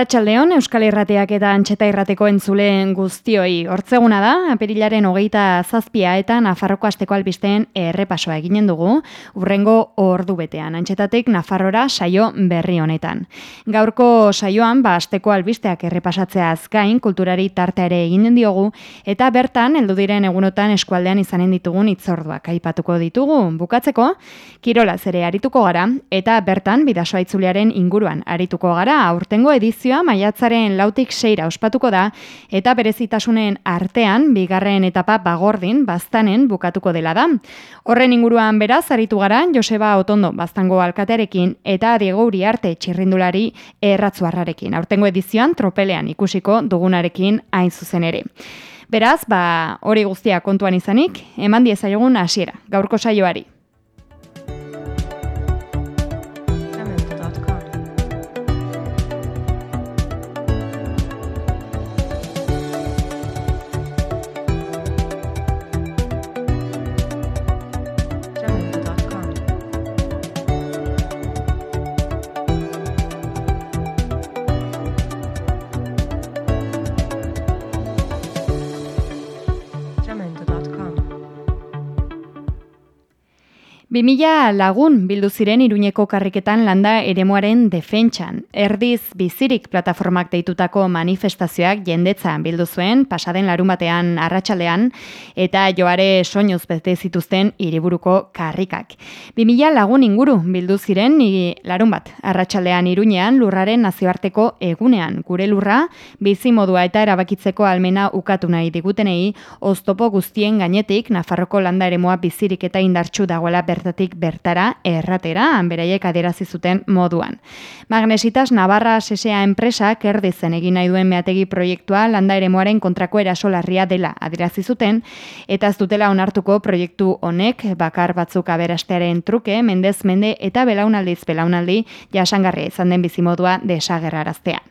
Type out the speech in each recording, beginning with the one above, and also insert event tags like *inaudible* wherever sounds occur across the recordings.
Arratxaldeon, Euskal Irrateak eta Antxeta Irrateko entzuleen guztioi. Hortzeguna da, aperilaren hogeita zazpia eta Nafarroko asteko albisteen errepasoa eginen dugu, urrengo ordu betean, Antxetatek Nafarrora saio berri honetan. Gaurko saioan, ba, asteko albisteak errepasatzea azkain, kulturari tartea ere eginen diogu, eta bertan, heldu diren egunotan eskualdean izanen ditugun itzorduak aipatuko ditugu. Bukatzeko, kirola zere arituko gara, eta bertan, bidasoa itzuliaren inguruan arituko gara, aurtengo ediz edizioa maiatzaren lautik seira ospatuko da eta berezitasunen artean bigarren etapa bagordin baztanen bukatuko dela da. Horren inguruan beraz aritu gara Joseba Otondo baztango alkatearekin eta Diego Uriarte txirrindulari erratzuarrarekin. Aurtengo edizioan tropelean ikusiko dugunarekin hain zuzen ere. Beraz, ba, hori guztia kontuan izanik, eman diezaiogun hasiera gaurko saioari. Bimila lagun bildu ziren iruñeko karriketan landa eremuaren defentsan. Erdiz bizirik plataformak deitutako manifestazioak jendetzan bildu zuen, pasaden larun batean arratsaldean eta joare soinuz bete zituzten hiriburuko karrikak. Bimila lagun inguru bildu ziren larun bat arratsaldean iruñean lurraren nazioarteko egunean. Gure lurra bizi modua eta erabakitzeko almena ukatu nahi digutenei oztopo guztien gainetik Nafarroko landa eremua bizirik eta indartsu dagoela ber bertatik bertara erratera, beraiek aderazi zuten moduan. Magnesitas Navarra sesea enpresa kerdizen egin nahi duen meategi proiektua landa ere moaren kontrako erasolarria dela aderazi zuten, eta ez dutela onartuko proiektu honek bakar batzuk aberastearen truke, mendez mende eta belaunaldiz belaunaldi jasangarria izan den bizimodua desagerraraztea.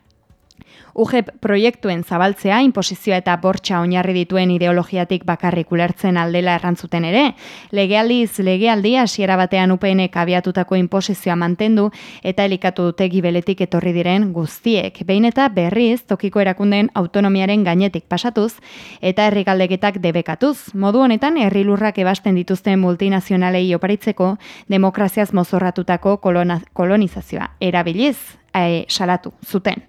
UGEP proiektuen zabaltzea, inposizioa eta bortxa oinarri dituen ideologiatik bakarrik ulertzen aldela errantzuten ere, legealdiz legealdi hasiera batean UPN abiatutako inposizioa mantendu eta elikatu dute gibeletik etorri diren guztiek. Behin eta berriz tokiko erakunden autonomiaren gainetik pasatuz eta herrigaldeketak debekatuz. Modu honetan herrilurrak ebasten dituzten multinazionalei oparitzeko demokraziaz mozorratutako kolonizazioa erabiliz e, salatu zuten.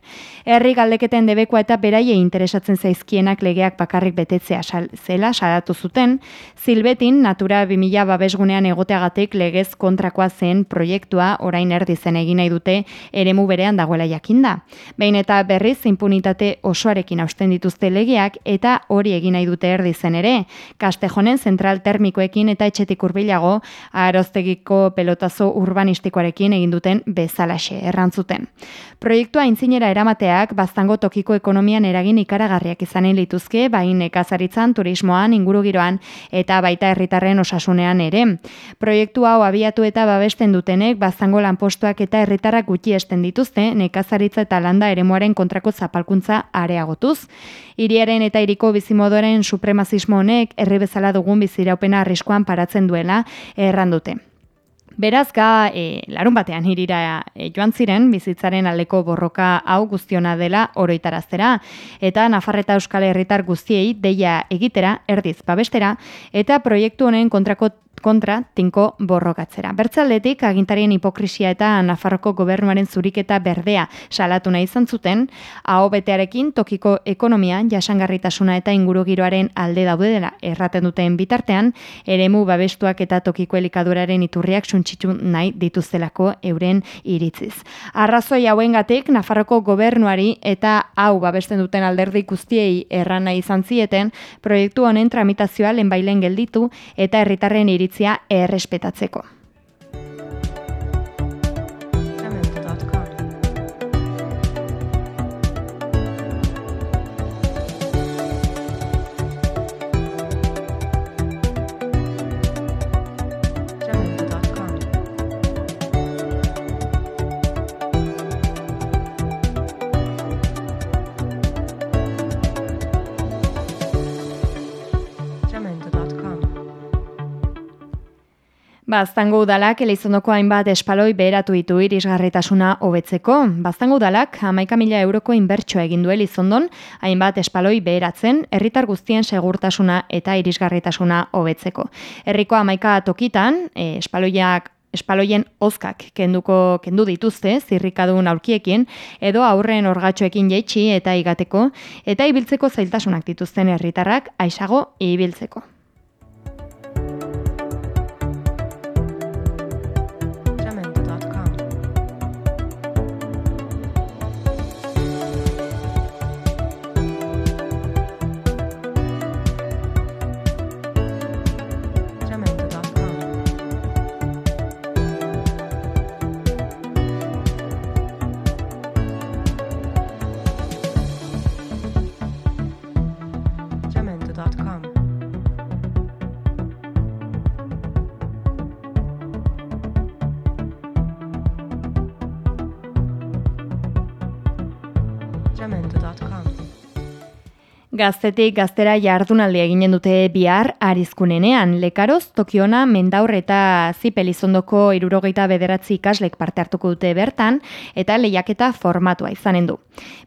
Herri galdeketen debekoa eta beraie interesatzen zaizkienak legeak bakarrik betetzea zela salatu zuten, zilbetin natura 2000 babesgunean egoteagatik legez kontrakoa zen proiektua orain erdi zen egin nahi dute eremu berean dagoela jakinda. Behin eta berriz impunitate osoarekin hausten dituzte legeak eta hori egin nahi dute erdi zen ere. Kastejonen zentral termikoekin eta etxetik urbilago aroztegiko pelotazo urbanistikoarekin egin duten bezalaxe errantzuten. Proiektua intzinera eramateak baztango tokiko ekonomian eragin ikaragarriak izanen lituzke, bain nekazaritzan, turismoan, ingurugiroan eta baita herritarren osasunean ere. Proiektu hau abiatu eta babesten dutenek baztango lanpostuak eta herritarrak gutxi esten dituzte, nekazaritza eta landa eremuaren kontrako zapalkuntza areagotuz. Iriaren eta iriko bizimodoren supremazismo honek herri bezala dugun biziraupena arriskoan paratzen duela errandute. Beraz, ga, e, larun batean hirira e, joan ziren, bizitzaren aldeko borroka hau guztiona dela oroitaraztera, eta Nafarreta Euskal Herritar guztiei deia egitera, erdiz babestera, eta proiektu honen kontrako kontra tinko borrokatzera. Bertzaldetik agintarien hipokrisia eta Nafarroko gobernuaren zuriketa berdea salatu nahi izan zuten, betearekin tokiko ekonomia jasangarritasuna eta ingurugiroaren alde daude dela erraten duten bitartean, eremu babestuak eta tokiko elikaduraren iturriak gutxitu nahi dituztelako euren iritziz. Arrazoi hauengatik Nafarroko gobernuari eta hau babesten duten alderdi guztiei erran nahi izan zieten, proiektu honen tramitazioa lehenbailen gelditu eta herritarren iritzia errespetatzeko. Baztango udalak elizondoko hainbat espaloi beheratu ditu irisgarritasuna hobetzeko. Baztango udalak amaika mila euroko inbertsua egin du elizondon hainbat espaloi beheratzen herritar guztien segurtasuna eta irisgarritasuna hobetzeko. Herriko amaika tokitan e, espaloiak espaloien ozkak kenduko kendu dituzte zirrikadun aurkiekin edo aurren orgatxoekin jaitsi eta igateko eta ibiltzeko zailtasunak dituzten herritarrak aisago ibiltzeko. Gaztetik gaztera jardunaldi eginen dute bihar arizkunenean. Lekaroz, Tokiona, Mendaur eta Zipelizondoko irurogeita bederatzi ikaslek parte hartuko dute bertan eta lehiaketa formatua izanen du.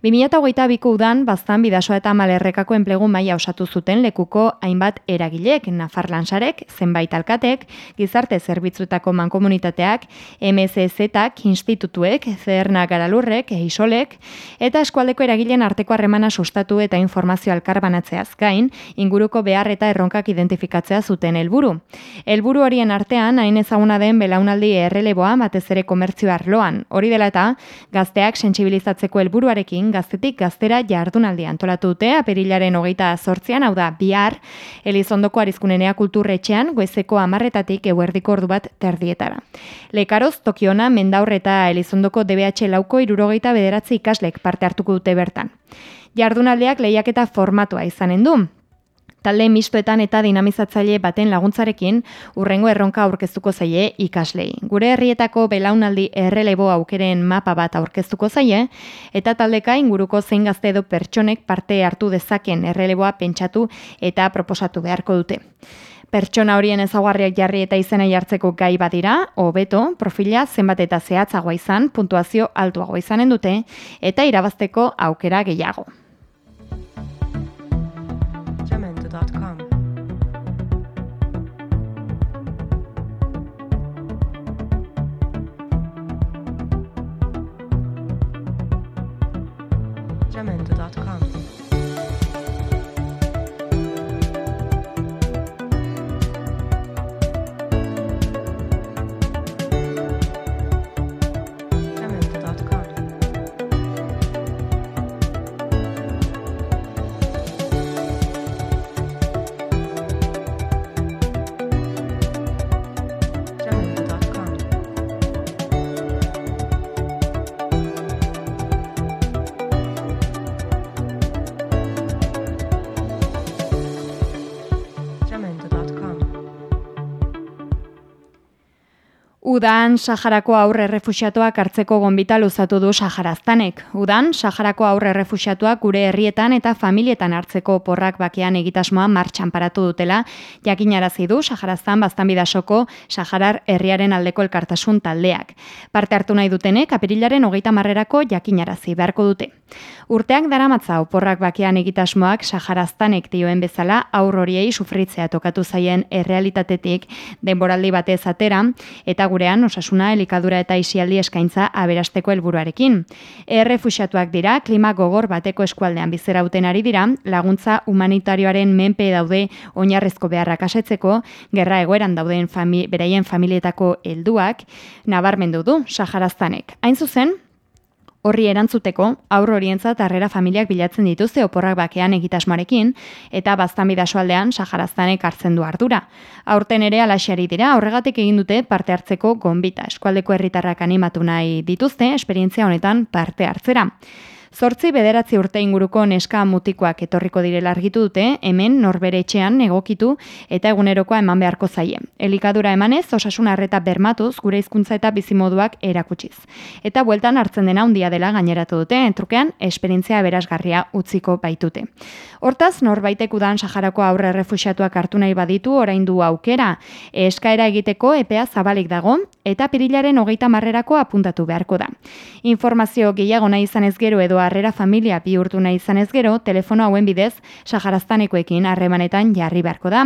2008 biko udan, bastan bidasoa eta malerrekako enplegu maila osatu zuten lekuko hainbat eragilek, Nafar Lansarek, zenbait alkatek, gizarte zerbitzuetako mankomunitateak, MSZ-ak, institutuek, Zerna Garalurrek, Eisolek, eta eskualdeko eragileen arteko harremana sustatu eta informazio elkarbanatzeaz gain, inguruko behar eta erronkak identifikatzea zuten helburu. Helburu horien artean, hain ezaguna den belaunaldi erreleboa batez ere komertzio arloan. Hori dela eta, gazteak sentsibilizatzeko helburuarekin gaztetik gaztera jardunaldi antolatu dute, aperilaren hogeita sortzean, hau da, bihar, Elizondoko arizkunenea kulturretxean, goezeko amarretatik eguerdiko ordu bat terdietara. Lekaroz, Tokiona, Mendaur eta Elizondoko DBH lauko irurogeita bederatzi ikaslek parte hartuko dute bertan jardunaldeak lehiaketa formatua izanen du. Talde mistoetan eta dinamizatzaile baten laguntzarekin urrengo erronka aurkeztuko zaie ikaslei. Gure herrietako belaunaldi errelebo aukeren mapa bat aurkeztuko zaie eta taldeka inguruko zein gazte edo pertsonek parte hartu dezaken erreleboa pentsatu eta proposatu beharko dute. Pertsona horien ezaguarriak jarri eta izena jartzeko gai badira, hobeto, profila zenbat eta zehatzagoa izan, puntuazio altuagoa izanen dute eta irabazteko aukera gehiago. Udan Saharako aurre refusiatuak hartzeko gonbita luzatu du Saharaztanek. Udan Saharako aurre refusiatuak gure herrietan eta familietan hartzeko porrak bakean egitasmoa martxan paratu dutela, jakinarazi du Saharaztan bastan bidasoko Saharar herriaren aldeko elkartasun taldeak. Parte hartu nahi dutenek apirilaren hogeita marrerako jakinarazi beharko dute. Urteak daramatza oporrak bakean egitasmoak Saharaztanek dioen bezala aurroriei sufritzea tokatu zaien errealitatetik denboraldi batez atera eta gure orokorean osasuna elikadura eta isialdi eskaintza aberasteko helburuarekin. Errefuxatuak dira, klima gogor bateko eskualdean bizerauten ari dira, laguntza humanitarioaren menpe daude oinarrezko beharrak asetzeko, gerra egoeran dauden fami, beraien familietako helduak nabarmendu du Saharaztanek. Hain zuzen, Horri erantzuteko, aur horientzat harrera familiak bilatzen dituzte oporrak bakean egitasmoarekin, eta baztan bidasoaldean saharaztanek hartzen du ardura. Aurten ere alaxiari dira, horregatik egin dute parte hartzeko gonbita. Eskualdeko herritarrak animatu nahi dituzte, esperientzia honetan parte hartzera. Zortzi bederatzi urte inguruko neska mutikoak etorriko direla argitu dute, hemen norbere etxean egokitu eta egunerokoa eman beharko zaie. Elikadura emanez, osasun arreta bermatuz, gure hizkuntza eta bizimoduak erakutsiz. Eta bueltan hartzen dena handia dela gaineratu dute, entrukean, esperientzia berazgarria utziko baitute. Hortaz, norbaitek udan Saharako aurre refusiatuak hartu nahi baditu orain du aukera. Eskaera egiteko epea zabalik dago eta pirilaren hogeita marrerako apuntatu beharko da. Informazio gehiago nahi izan ez gero edo harrera familia bihurtu nahi izan ez gero, telefono hauen bidez, saharaztanekoekin harremanetan jarri beharko da.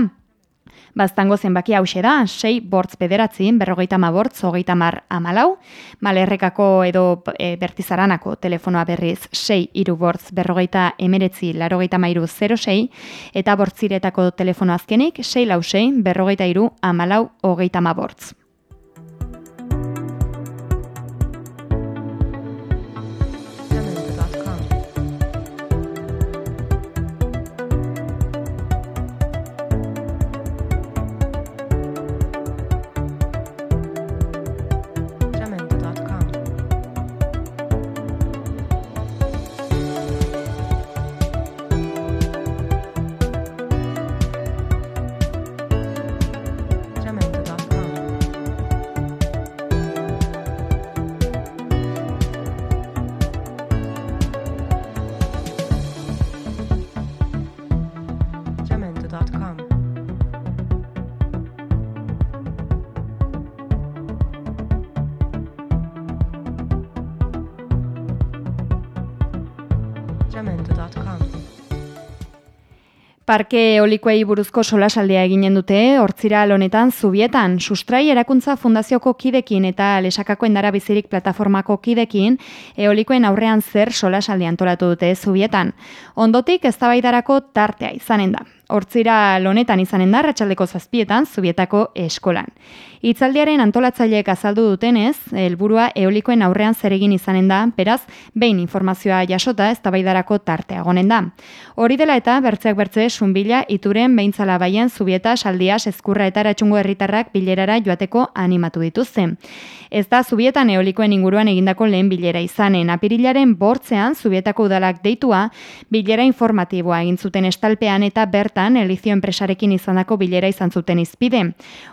Baztango zenbaki hause da, 6 bortz bederatzi, berrogeita ma bortz, hogeita mar amalau, malerrekako edo e, bertizaranako telefonoa berriz 6 iru bortz, berrogeita emeretzi, larogeita mairu 06, eta bortziretako telefono azkenik 6 lau 6, berrogeita iru amalau, hogeita ma bortz. Parke eolikoei buruzko solasaldea eginen dute, hortzira honetan zubietan, sustrai erakuntza fundazioko kidekin eta lesakako endara bizirik plataformako kidekin, eolikoen aurrean zer solasaldi antolatu dute zubietan. Ondotik, ez tartea izanen da. Hortzira lonetan izanen da, ratxaldeko zazpietan, zubietako eskolan. Itzaldiaren antolatzaileek azaldu dutenez, helburua eolikoen aurrean zeregin izanen da, beraz, behin informazioa jasota ez tabaidarako tartea gonen da. Hori dela eta, bertzeak bertze, sunbila, ituren, behintzala baien, zubieta, saldia, eskurra eta eratxungo herritarrak bilerara joateko animatu dituzte. Ez da, zubietan eolikoen inguruan egindako lehen bilera izanen. Apirilaren bortzean, zubietako udalak deitua, bilera informatiboa egin zuten estalpean eta bert bertan Elizio enpresarekin izandako bilera izan zuten izpide.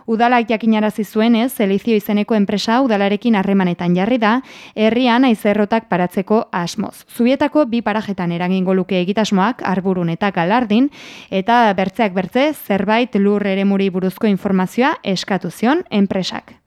Udalak jakinarazi zuenez, Elizio izeneko enpresa udalarekin harremanetan jarri da, herrian aizerrotak paratzeko asmoz. Zubietako bi parajetan eragingo luke egitasmoak arburun eta galardin, eta bertzeak bertze zerbait lur ere muri buruzko informazioa eskatu zion enpresak.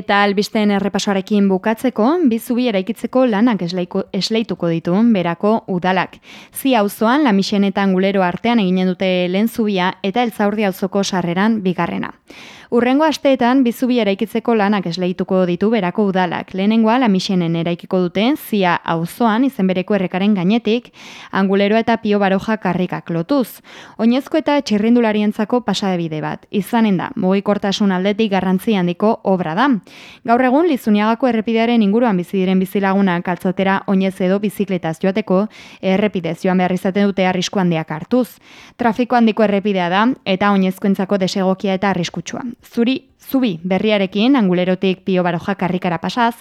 Eta albisten errepasoarekin bukatzeko, bizubi eraikitzeko lanak esleituko ditu, berako udalak. Zi auzoan lamixenetan gulero artean eginen dute lehen zubia eta elzaurdi auzoko sarreran bigarrena. Urrengo asteetan bizubi eraikitzeko lanak esleituko ditu berako udalak. Lehenengoa lamixenen eraikiko dute zia auzoan izen bereko errekaren gainetik, anguleroa eta pio baroja karrikak lotuz. Oinezko eta txirrindularientzako pasadebide bat. Izanen da, mugikortasun aldetik garrantzi handiko obra da. Gaur egun Lizuniagako errepidearen inguruan bizi diren bizilagunak altzatera oinez edo bizikletaz joateko errepidez joan behar izaten dute arrisku handiak hartuz. Trafiko handiko errepidea da eta oinezkoentzako desegokia eta arriskutsua. Zuri, zubi berriarekin angulerotik pio baroja karrikara pasaz,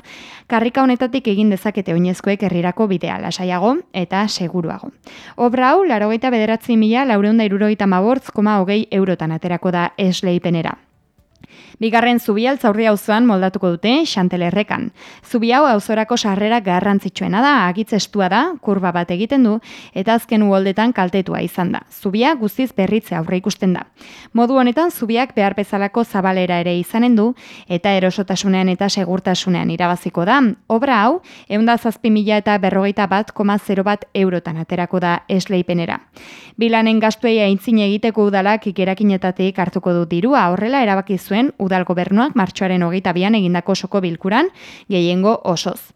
karrika honetatik egin dezakete oinezkoek herrirako bidea lasaiago eta seguruago. Obra hau, laro bederatzi mila, laureunda irurogeita mabortz, koma hogei eurotan aterako da esleipenera. Bigarren zubi altzaurri auzoan moldatuko dute Xantelerrekan. Zubi hau auzorako sarrera garrantzitsuena da, agitz estua da, kurba bat egiten du eta azken uholdetan kaltetua izan da. Zubia guztiz berritze aurre ikusten da. Modu honetan zubiak behar bezalako zabalera ere izanen du eta erosotasunean eta segurtasunean irabaziko da. Obra hau, eunda zazpi mila eta berrogeita bat koma zero bat eurotan aterako da esleipenera. Bilanen gaztuei aintzin egiteko udalak ikerakinetatik hartuko du dirua, horrela erabaki zuen udal gobernuak martxoaren hogeita bian egindako soko bilkuran gehiengo osoz.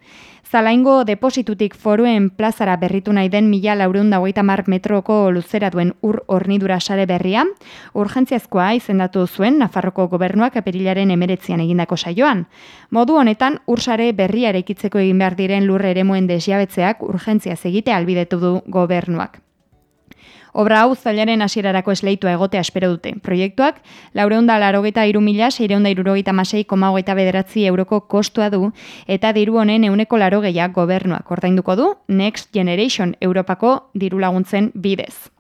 Zalaingo depositutik foruen plazara berritu nahi den mila laureunda mar metroko luzera duen ur hornidura sare berria, urgentziazkoa izendatu zuen Nafarroko gobernuak aperilaren emeretzian egindako saioan. Modu honetan, ursare berria erekitzeko egin behar diren lurre ere muen desjabetzeak urgentziaz egite albidetu du gobernuak. Obra hau zailaren hasierarako esleitua egotea espero dute. Proiektuak, laureunda larogeta iru mila, seireunda irurogeita masei koma hogeita bederatzi euroko kostua du, eta diru honen euneko larogeiak gobernuak ordainduko du Next Generation Europako diru laguntzen bidez.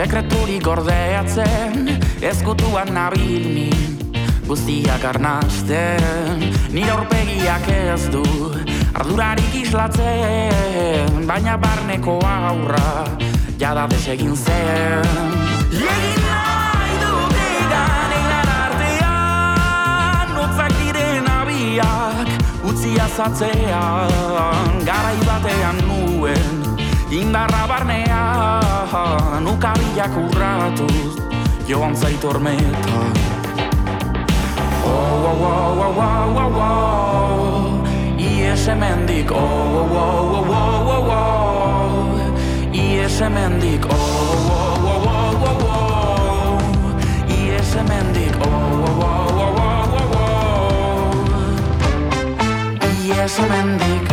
Sekreturi gordeatzen Ezkutuan nabil min Guztiak arnazten Ni aurpegiak ez du Ardurarik islatzen Baina barneko aurra Jada desegin zen. Egin nahi dut egan Egan artean Notzak diren abiak Utzi azatzean Garai batean nuen Indarra barnea Nukabilak urratuz Joan zaitormeta Oh, oh, oh, oh, oh, oh, oh Ies emendik Oh, oh, oh, oh, oh, oh Ies emendik Oh, oh, oh, oh, oh, oh Ies emendik Oh, oh, oh, oh, oh, oh Ies emendik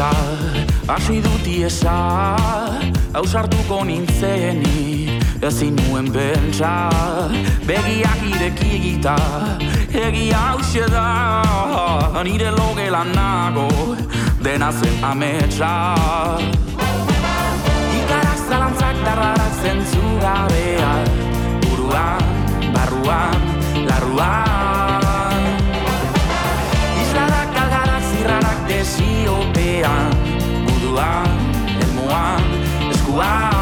eta hasi dut iesa hausartuko nintzeni ezin nuen bentsa begiak ireki egita egi hause da nire logelan nago dena zen ametsa. Ikarak zalantzak darrarak zentzura behar buruan, barruan, larruan desiopean Buduan, elmoan, eskuan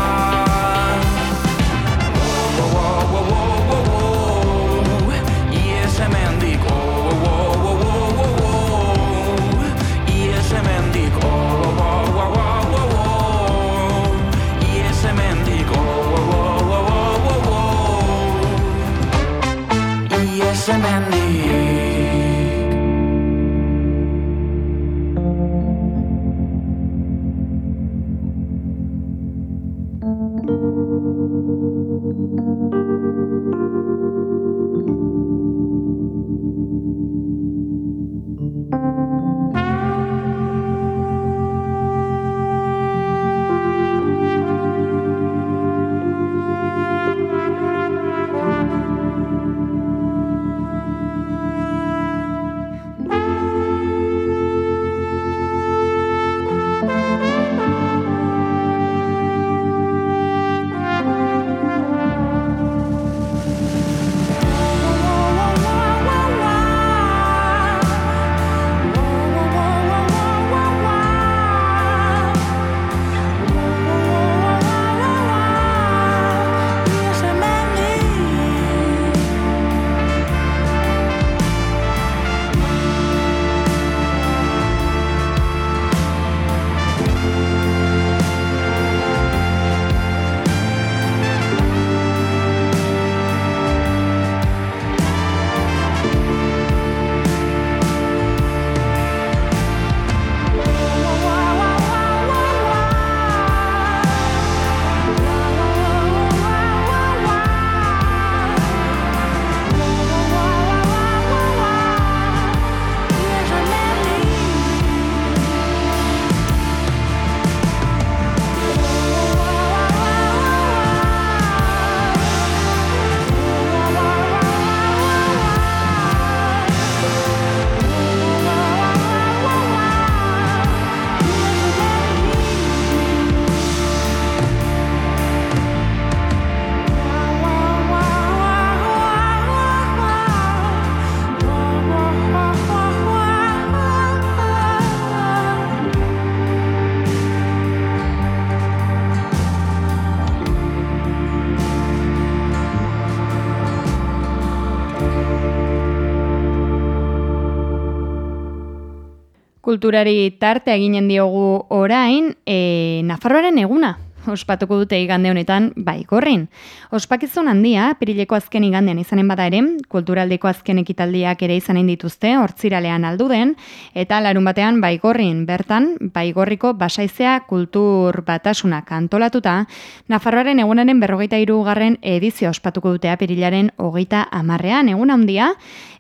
Kulturari tarte eginen diogu orain, e, Nafarroaren eguna, ospatuko dute igande honetan baigorrin. Ospakizun handia, pirileko azken igandean izanen bada ere, kulturaldeko azken ekitaldiak ere izanen dituzte, hortziralean aldu den, eta larun batean baigorrin, bertan, baigorriko basaizea kultur batasunak antolatuta, Nafarroaren egunaren berrogeita irugarren edizio ospatuko dutea pirilaren hogeita amarrean, egun handia,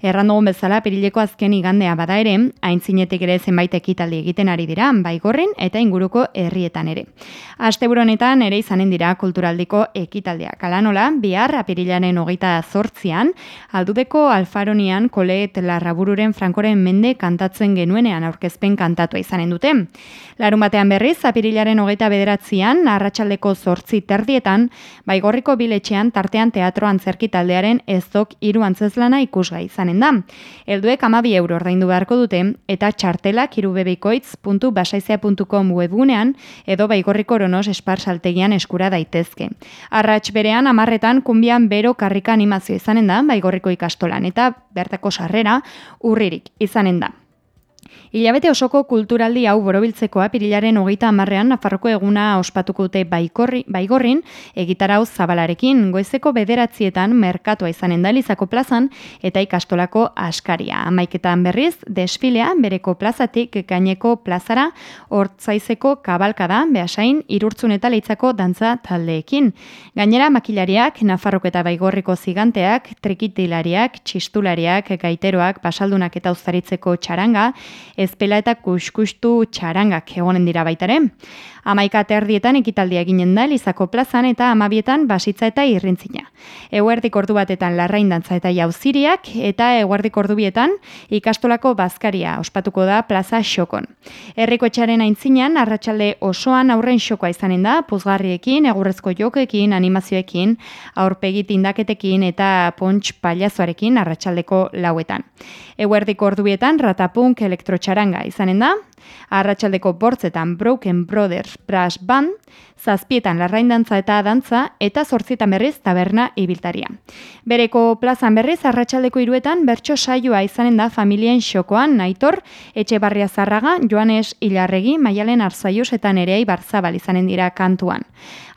errandugun bezala pirileko azken igandea bada ere, aintzinetik ere zenbait ekitaldi egiten ari dira, baigorrin eta inguruko herrietan ere. Asteburu honetan ere izanen dira kulturaldiko ekitaldiak. Ala nola, bihar apirilaren hogeita zortzian, aldudeko alfaronian kolet larrabururen frankoren mende kantatzen genuenean aurkezpen kantatua izanen dute. Larun batean berriz, apirilaren hogeita bederatzian, arratsaldeko zortzi terdietan, baigorriko biletxean tartean teatro antzerki taldearen ezdok hiru antzezlana ikusgai izanen da. Helduek amabi euro ordaindu beharko dute, eta txartelak irubebikoitz.basaizea.com webgunean, edo baigorriko oronos espar saltegian eskura daitezke. Arrats berean amarretan kunbian bero karrika animazio izanen da, baigorriko ikastolan, eta bertako sarrera urririk izanen da. Ilabete osoko kulturaldi hau borobiltzeko apirilaren hogeita amarrean Nafarroko eguna ospatuko dute baikorri, baigorrin egitarau zabalarekin goizeko bederatzietan merkatua izanen da Elizako plazan eta ikastolako askaria. Amaiketan berriz, desfilea bereko plazatik gaineko plazara hortzaizeko kabalkada behasain irurtzun eta leitzako dantza taldeekin. Gainera makilariak, Nafarroko eta baigorriko ziganteak, trikitilariak, txistulariak, gaiteroak, basaldunak eta uztaritzeko txaranga, ezpela eta kuskustu txarangak egonen dira baitaren. Amaika terdietan ekitaldia eginen da Elizako plazan eta amabietan basitza eta irrintzina. Eguerdik ordu batetan larraindantza eta jauziriak eta eguerdik ordu bietan ikastolako bazkaria ospatuko da plaza xokon. Herriko etxaren aintzinean arratsalde osoan aurren xokoa izanen da, puzgarriekin, egurrezko jokekin, animazioekin, aurpegi tindaketekin eta pontx paliazoarekin arratsaldeko lauetan. Eguerdik ordubietan ratapunk elektrotxaranga izanen da, arratsaldeko bortzetan Broken Brothers Brass Band, zazpietan larraindantza eta dantza, eta zortzietan berriz taberna ibiltaria. Bereko plazan berriz arratsaldeko iruetan bertso saioa izanen da familien xokoan naitor, etxe barria zarraga, Joanes Ilarregi, Maialen Arzaius eta Nereai Barzabal izanen dira kantuan.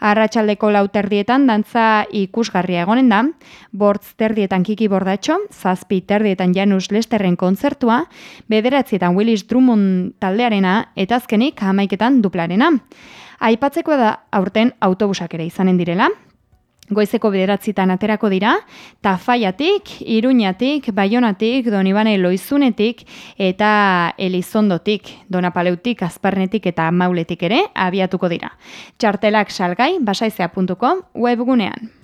Arratsaldeko lauterdietan dantza ikusgarria egonen da, bortz terdietan kiki bordatxo, zazpi terdietan Janus Lesterren kontzertua, bederatzietan Willis Drummond taldearena, eta azkenik hamaiketan duplarena. Aipatzeko da aurten autobusak ere izanen direla, Goizeko bederatzitan aterako dira, Tafaiatik, Iruñatik, Baionatik, Donibane Loizunetik eta Elizondotik, Donapaleutik, Azparnetik eta Mauletik ere abiatuko dira. Txartelak salgai, basaizea.com webgunean.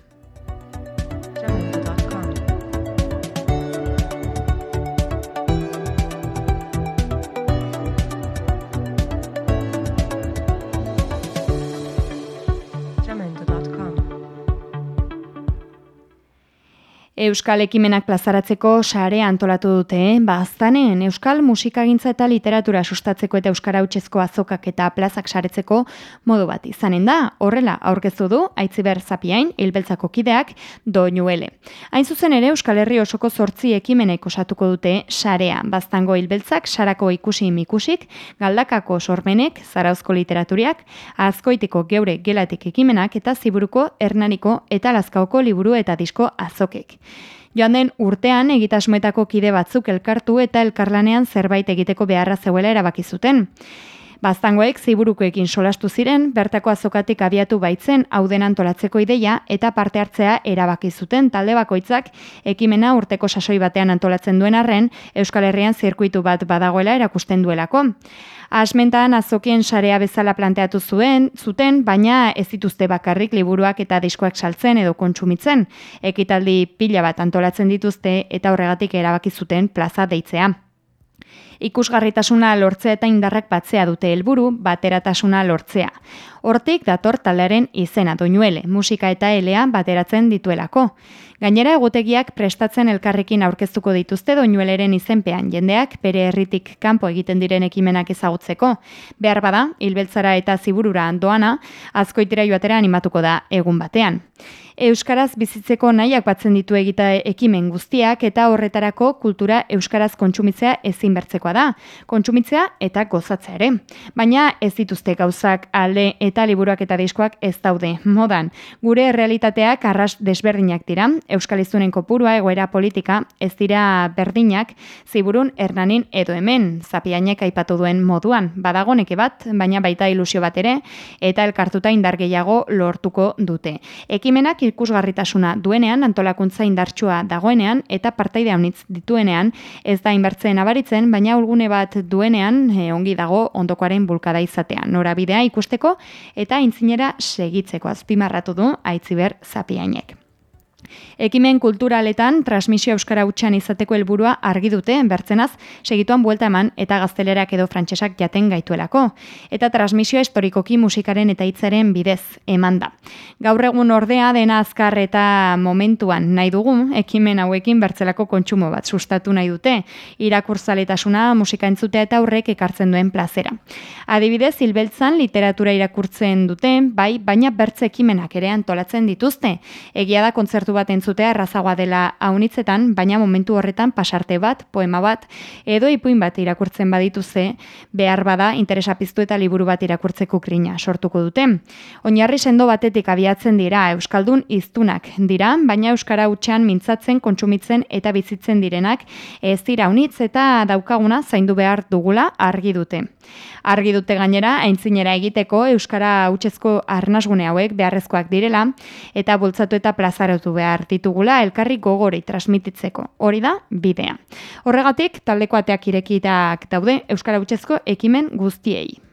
Euskal Ekimenak plazaratzeko sare antolatu dute, eh? baztanen Euskal Musikagintza eta Literatura sustatzeko eta Euskara Hutsezko azokak eta plazak saretzeko modu bat izanen da, horrela aurkeztu du, aitziber zapiain, hilbeltzako kideak, doinuele. Hain zuzen ere Euskal Herri osoko zortzi ekimenek osatuko dute sarea, baztango hilbeltzak, sarako ikusi mikusik, galdakako sormenek, zarauzko literaturiak, azkoitiko geure gelatik ekimenak eta ziburuko hernaniko eta lazkaoko liburu eta disko azokek. Joan den urtean egitasmoetako kide batzuk elkartu eta elkarlanean zerbait egiteko beharra zeuela erabaki zuten. Baztangoek ziburukoekin solastu ziren, bertako azokatik abiatu baitzen hauden antolatzeko ideia eta parte hartzea erabaki zuten talde bakoitzak ekimena urteko sasoi batean antolatzen duen arren Euskal Herrian zirkuitu bat badagoela erakusten duelako. Asmentan azokien sarea bezala planteatu zuen, zuten, baina ez dituzte bakarrik liburuak eta diskoak saltzen edo kontsumitzen. Ekitaldi pila bat antolatzen dituzte eta horregatik erabaki zuten plaza deitzea. Ikusgarritasuna lortzea eta indarrak batzea dute helburu bateratasuna lortzea. Hortik dator taldearen izena doinuele, musika eta elea bateratzen dituelako. Gainera egutegiak prestatzen elkarrekin aurkeztuko dituzte doinueleren izenpean jendeak bere herritik kanpo egiten diren ekimenak ezagutzeko. Behar bada, hilbeltzara eta ziburura doana, azkoitira joatera animatuko da egun batean. Euskaraz bizitzeko nahiak batzen ditu egita ekimen guztiak eta horretarako kultura Euskaraz kontsumitzea ezin bertzekoa da. Kontsumitzea eta gozatzea ere. Baina ez dituzte gauzak alde eta liburuak eta diskoak ez daude. Modan, gure realitateak arras desberdinak dira. Euskal Izunen kopurua egoera politika ez dira berdinak ziburun hernanin edo hemen zapiainek aipatu duen moduan. Badago neke bat, baina baita ilusio bat ere eta elkartuta indar gehiago lortuko dute. Ekimenak ikusgarritasuna duenean, antolakuntza indartsua dagoenean eta partaide haunitz dituenean, ez da inbertzen abaritzen, baina ulgune bat duenean e, ongi dago ondokoaren bulkada izatea. Norabidea ikusteko eta intzinera segitzeko azpimarratu du aitziber zapiainek. Ekimen kulturaletan transmisio euskara hutsan izateko helburua argi dute bertzenaz segituan buelta eman eta gaztelerak edo frantsesak jaten gaituelako eta transmisio historikoki musikaren eta hitzaren bidez eman da. Gaur egun ordea dena azkar eta momentuan nahi dugu ekimen hauekin bertzelako kontsumo bat sustatu nahi dute irakurtzaletasuna musika entzutea eta aurrek ekartzen duen plazera. Adibidez, hilbeltzan literatura irakurtzen dute, bai, baina bertze ekimenak ere antolatzen dituzte. Egia da kontzertu bat entzutea errazagoa dela haunitzetan, baina momentu horretan pasarte bat, poema bat, edo ipuin bat irakurtzen badituze, behar bada interesa piztu eta liburu bat irakurtzeko krina sortuko dute. Oinarri sendo batetik abiatzen dira Euskaldun iztunak dira, baina Euskara hutsean mintzatzen, kontsumitzen eta bizitzen direnak ez dira unitz eta daukaguna zaindu behar dugula argi dute. Argi dute gainera, aintzinera egiteko Euskara hutsezko arnasgune hauek beharrezkoak direla eta bultzatu eta plazaratu behar ditugula elkarri gogori transmititzeko. Hori da, bidea. Horregatik, taldeko ateak irekitak daude Euskara hutsezko ekimen guztiei.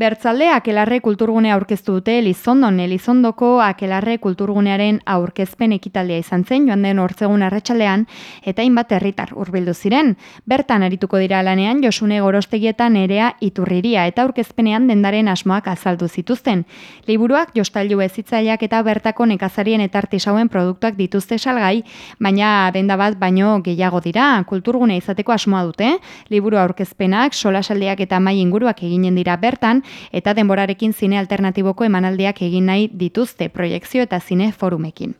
Bertzalde Akelarre kulturgunea aurkeztu dute Elizondon, Elizondoko Akelarre kulturgunearen aurkezpen ekitaldea izan zen joan den hortzegun arratsaldean eta hainbat herritar hurbildu ziren. Bertan arituko dira lanean Josune Gorostegietan erea iturriria eta aurkezpenean dendaren asmoak azaldu zituzten. Liburuak jostailu ezitzaileak eta bertako nekazarien eta artisauen produktuak dituzte salgai, baina denda bat baino gehiago dira. Kulturgune izateko asmoa dute, liburu aurkezpenak, solasaldiak eta mai inguruak eginen dira bertan, eta denborarekin zine alternatiboko emanaldiak egin nahi dituzte proiekzio eta zine forumekin.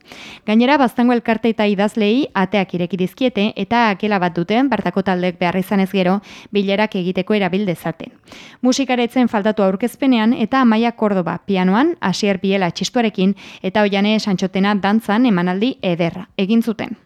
Gainera, baztango elkarte eta idazlei ateak ireki dizkiete eta akela bat duten bertako taldek behar izan ez gero bilerak egiteko erabil dezaten. Musikaretzen faltatu aurkezpenean eta Amaia Kordoba pianoan, Asier Biela txistuarekin eta Oiane Santxotena dantzan emanaldi ederra egin zuten.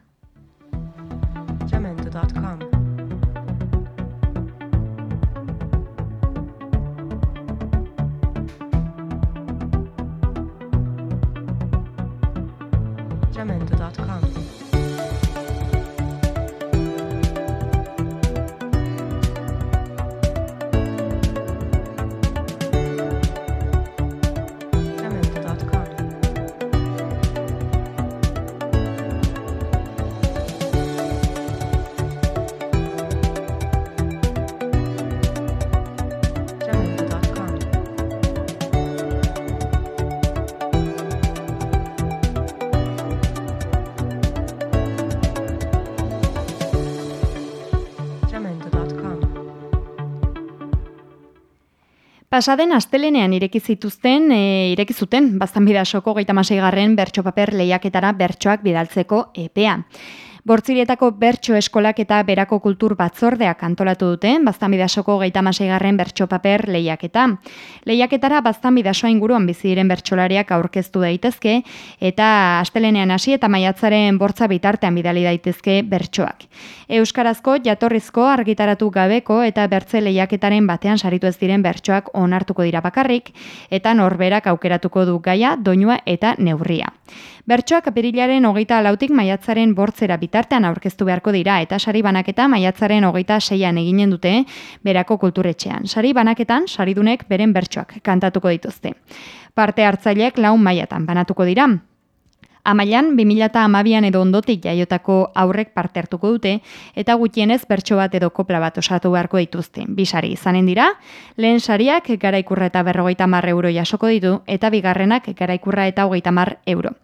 Pasaden astelenean ireki zituzten, e, ireki zuten, baztan bidasoko geita garren bertso paper lehiaketara bertsoak bidaltzeko epea. Bortzirietako bertso eskolak eta berako kultur batzordeak antolatu dute, baztan bidasoko geita garren bertso paper lehiaketa. Lehiaketara baztan bidasoa inguruan bizi diren bertsolariak aurkeztu daitezke, eta astelenean hasi eta maiatzaren bortza bitartean bidali daitezke bertsoak. Euskarazko jatorrizko argitaratu gabeko eta bertze lehiaketaren batean saritu ez diren bertsoak onartuko dira bakarrik, eta norberak aukeratuko du gaia, doinua eta neurria. Bertsoak apirilaren hogeita lautik maiatzaren bortzera bitartean aurkeztu beharko dira eta sari banaketa maiatzaren hogeita seian eginen dute berako kulturetxean. Sari banaketan, saridunek beren bertsoak kantatuko dituzte. Parte hartzaileek laun mailatan banatuko dira. Amaian, 2012an edo ondotik jaiotako aurrek parte hartuko dute, eta gutienez bertso bat edo kopla bat osatu beharko dituzte. Bisari izanen dira, lehen sariak garaikurra eta berrogeita mar euro jasoko ditu, eta bigarrenak garaikurra eta hogeita mar euro.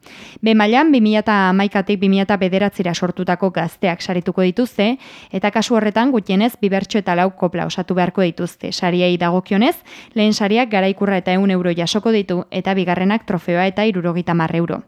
Be mailan, 2012-tik 2009 sortutako gazteak sarituko dituzte, eta kasu horretan gutienez bibertso eta lau kopla osatu beharko dituzte. Sariei dagokionez, lehen sariak garaikurra eta eun euro jasoko ditu, eta bigarrenak trofeoa eta irurogeita mar euro.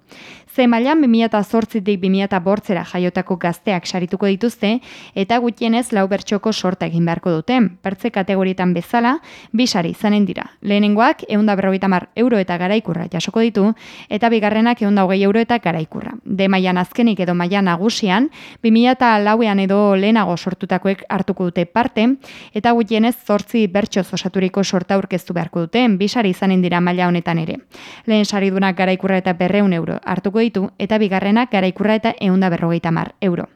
Ze mailan 2008tik 2008 jaiotako gazteak sarituko dituzte eta gutienez lau bertxoko sorta egin beharko dute. Pertze kategorietan bezala, bi sari izanen dira. Lehenengoak eunda berrogeita mar euro eta garaikurra jasoko ditu eta bigarrenak eunda hogei euro eta garaikurra. De mailan azkenik edo mailan nagusian, 2008an edo lehenago sortutakoek hartuko dute parte eta gutienez zortzi bertxoz osaturiko sorta aurkeztu beharko dute. Bi sari izanen dira maila honetan ere. Lehen saridunak garaikurra eta berreun euro hartuko ditu eta bigarrenak garaikurra eta eunda berrogeita mar euro.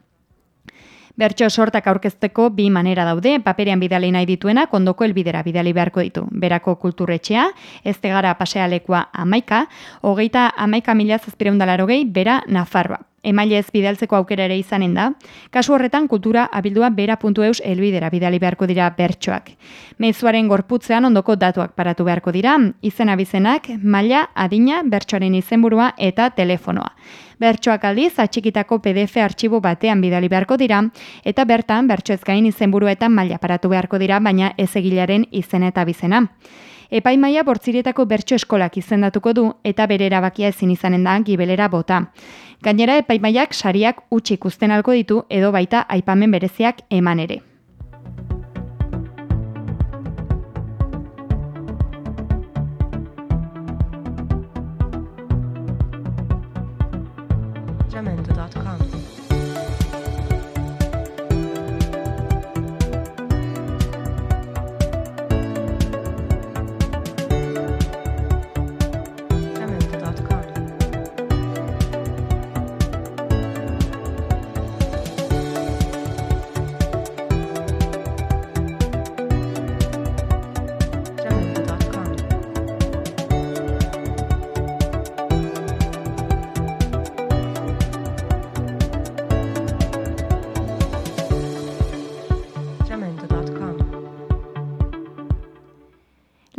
Bertso sortak aurkezteko bi manera daude, paperean bidali nahi dituena, kondoko elbidera bidali beharko ditu. Berako kulturretxea, ez tegara pasealekua amaika, hogeita amaika mila zazpireundalaro gehi, bera Nafarroa. Emaile ez bidaltzeko aukera ere izanen da, kasu horretan kultura abildua bera.eus elbidera bidali beharko dira bertsoak. Mezuaren gorputzean ondoko datuak paratu beharko dira, izena bizenak, maila, adina, bertsoaren izenburua eta telefonoa. Bertsoak aldiz, atxikitako PDF artxibo batean bidali beharko dira, eta bertan, bertsoez gain izenburua eta maila paratu beharko dira, baina ez egilaren izena eta bizena. Epaimaia bortzirietako bertso eskolak izendatuko du eta bere erabakia ezin izanen da gibelera bota. Gainera epaimaiak sariak utzi ikusten alko ditu edo baita aipamen bereziak eman ere.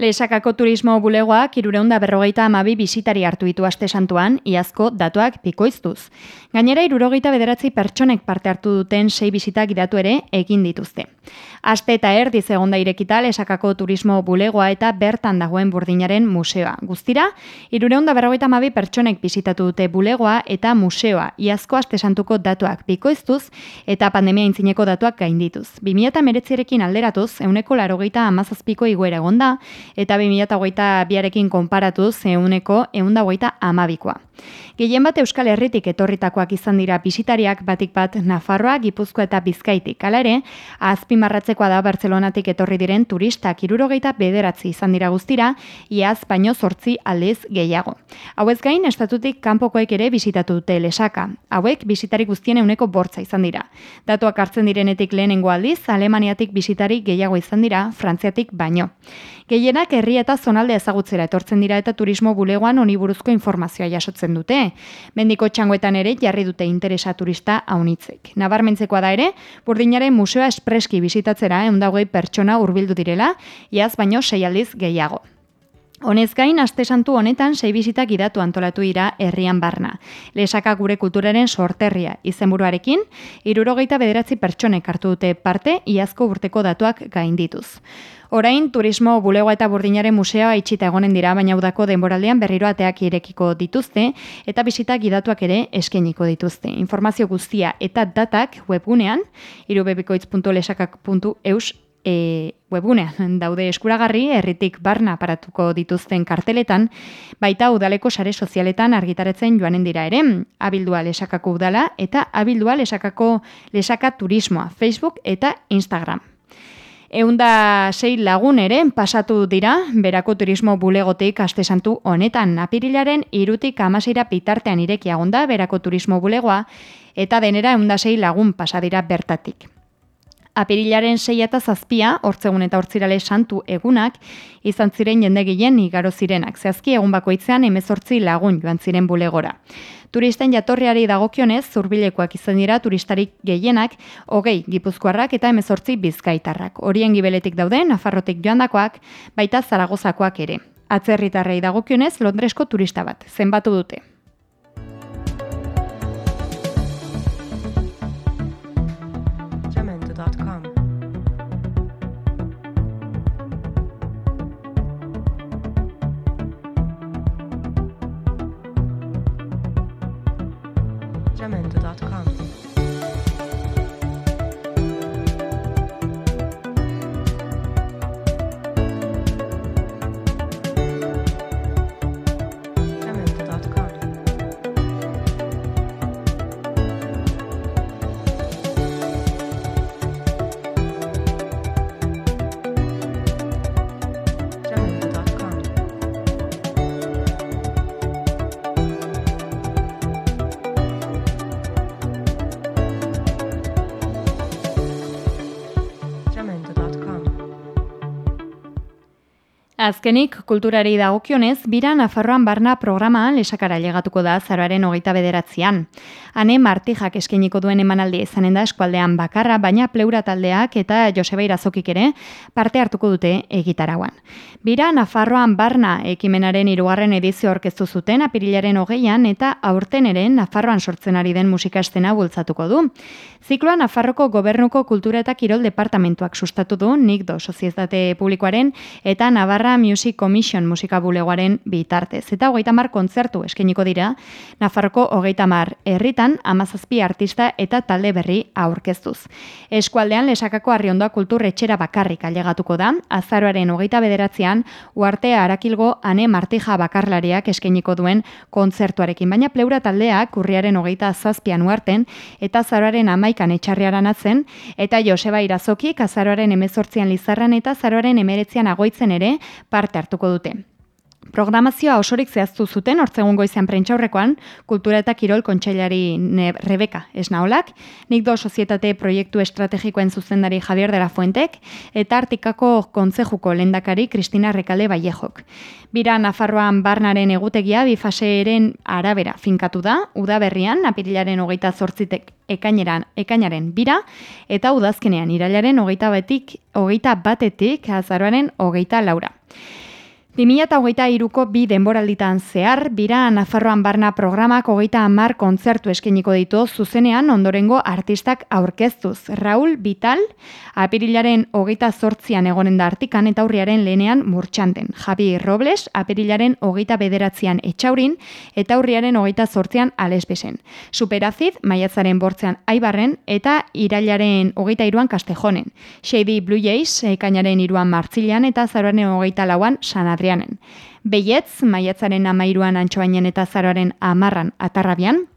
Lehesakako turismo bulegoak irureunda berrogeita amabi bisitari hartu ditu aste santuan, iazko datuak pikoiztuz. Gainera, irurogeita bederatzi pertsonek parte hartu duten sei bisitak idatu ere egin dituzte. Aste eta erdiz egonda irekita Lehesakako turismo bulegoa eta bertan dagoen burdinaren museoa. Guztira, irureunda berrogeita amabi pertsonek bisitatu dute bulegoa eta museoa, iazko aste santuko datuak pikoiztuz eta pandemia intzineko datuak gaindituz. 2008 alderatuz, euneko larogeita amazazpiko iguera egonda, eta 2008 biarekin konparatuz euneko eunda hogeita amabikoa. Gehien bat Euskal Herritik etorritakoak izan dira bisitariak batik bat Nafarroa, Gipuzkoa eta Bizkaitik. Hala ere, azpimarratzekoa da Bartzelonatik etorri diren turistak irurogeita bederatzi izan dira guztira, iaz baino zortzi aldiz gehiago. Hauez gain, estatutik kanpokoek ere bisitatu dute lesaka. Hauek bisitari guztien euneko bortza izan dira. Datuak hartzen direnetik lehenengo aldiz, Alemaniatik bisitari gehiago izan dira, Frantziatik baino. Gehienak herri eta zonalde ezagutzera etortzen dira eta turismo bulegoan honi buruzko informazioa jasotzen dute. Mendiko txangoetan ere jarri dute interesa turista haunitzek. Nabarmentzekoa da ere, burdinaren museoa espreski bisitatzera eundagoi pertsona hurbildu direla, iaz baino sei aldiz gehiago. Honez gain, aste santu honetan sei bisitak idatu antolatu dira herrian barna. Lesaka gure kulturaren sorterria izenburuarekin, irurogeita bederatzi pertsonek hartu dute parte iazko urteko datuak gaindituz. Orain, turismo bulegoa eta burdinaren museoa itxita egonen dira, baina udako denboraldean berriro ateak irekiko dituzte eta bisitak gidatuak ere eskeniko dituzte. Informazio guztia eta datak webgunean, irubebikoitz.lesakak.eus e, webgunean *laughs* daude eskuragarri herritik barna aparatuko dituzten karteletan, baita udaleko sare sozialetan argitaretzen joanen dira ere, abildua lesakako udala eta abildua lesakako lesaka turismoa, Facebook eta Instagram. Eunda sei lagun ere pasatu dira berako turismo bulegotik astesantu honetan apirilaren irutik amaseira pitartean irekiagonda berako turismo bulegoa eta denera eunda sei lagun pasa dira bertatik. Apirilaren sei eta zazpia, hortzegun eta hortzirale santu egunak, izan ziren jendegien igaro zirenak. Zehazki egun bakoitzean emezortzi lagun joan ziren bulegora. Turisten jatorriari dagokionez, zurbilekoak izan dira turistarik gehienak, hogei gipuzkoarrak eta emezortzi bizkaitarrak. Horien gibeletik daude, Nafarrotik joandakoak, baita Zaragozakoak ere. Atzerritarrei dagokionez, Londresko turista bat, zenbatu dute. Azkenik, kulturari dagokionez, bira Nafarroan barna programa lesakara llegatuko da zaroaren hogeita bederatzean. Hane martijak eskeniko duen emanaldi izanen da eskualdean bakarra, baina pleura taldeak eta Joseba Irazokik ere parte hartuko dute egitarauan. Bira Nafarroan barna ekimenaren hirugarren edizio orkestu zuten apirilaren hogeian eta aurten ere Nafarroan sortzen ari den musika estena bultzatuko du. Zikloa Nafarroko gobernuko kultura eta kirol departamentuak sustatu du Nikdo Sozietate Publikoaren eta Navarra Music Commission musika bulegoaren bitartez. Eta hogeita mar kontzertu eskeniko dira, Nafarroko hogeita mar herritan amazazpi artista eta talde berri aurkeztuz. Eskualdean lesakako arriondoa kultur etxera bakarrik ailegatuko da, azaroaren hogeita bederatzean, uarte arakilgo ane martija bakarlariak eskeniko duen kontzertuarekin, baina pleura taldeak urriaren hogeita zazpian uarten eta azaroaren amaikan etxarriaran atzen, eta Joseba Irazokik azaroaren emezortzian lizarran eta azaroaren emeretzian agoitzen ere parte hartuko dute. Programazioa osorik zehaztu zuten, hortzegun goizean prentxaurrekoan, Kultura eta Kirol Kontseilari Rebeka Esnaolak, Nikdo Sozietate Proiektu Estrategikoen zuzendari Javier de la Fuentek, eta Artikako Kontzejuko lendakari Kristina Rekalde Baiejok. Bira Nafarroan barnaren egutegia bifaseren arabera finkatu da, udaberrian, apirilaren hogeita zortzitek ekaineran, ekainaren bira, eta udazkenean irailaren hogeita betik, hogeita batetik azaroaren hogeita laura. 2008 iruko bi denboralditan zehar, bira Nafarroan barna programak hogeita amar kontzertu eskeniko ditu zuzenean ondorengo artistak aurkeztuz. Raul Vital, apirilaren hogeita zortzian egonen da artikan eta aurriaren lehenean murtxanten. Javi Robles, apirilaren hogeita bederatzean etxaurin eta aurriaren hogeita zortzian alesbesen. Superazid, maiatzaren bortzean aibarren eta irailaren hogeita iruan kastejonen. Shady Blue Jays, ekainaren iruan martzilean eta zaroaren hogeita lauan San Adrianen. Beietz, maiatzaren amairuan antxoainen eta zaroaren amarran atarrabian,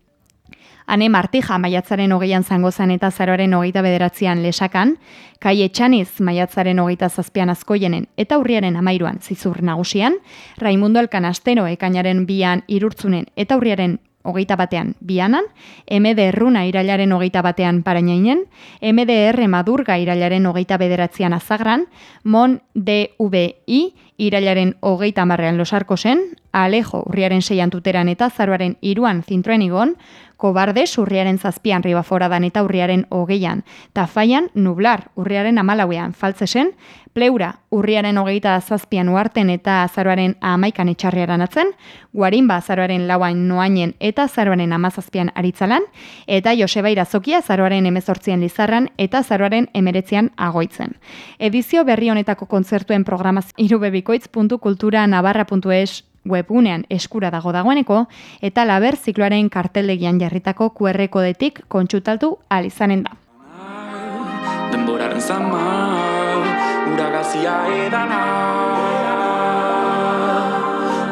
Hane Martija maiatzaren hogeian zangozan eta zaroaren hogeita bederatzean lesakan, Kai Etxaniz maiatzaren hogeita zazpian azkoienen eta urriaren amairuan zizur nagusian, Raimundo Elkanastero ekainaren bian irurtzunen eta urriaren hogeita batean bianan, MDR-una irailaren hogeita batean parainainen, MDR Madurga irailaren hogeita bederatzean azagran, Mon DVI irailaren hogeita marrean losarkosen, Alejo urriaren seian tuteran eta zaruaren iruan zintroen igon, Kobardes urriaren zazpian ribaforadan eta urriaren hogeian, Tafaian nublar urriaren amalauean faltzesen, Pleura urriaren hogeita zazpian uarten eta azaroaren amaikan etxarriaran atzen, Guarinba azaroaren lauain noainen eta azaroaren amazazpian aritzalan, eta Joseba Irazokia azaroaren emezortzien lizarran eta azaroaren emeretzian agoitzen. Edizio berri honetako kontzertuen programaz irubebikoitz.kulturanabarra.es webgunean eskura dago dagoeneko eta laber zikloaren karteldegian jarritako QR kodetik kontsultatu ahal izanen da.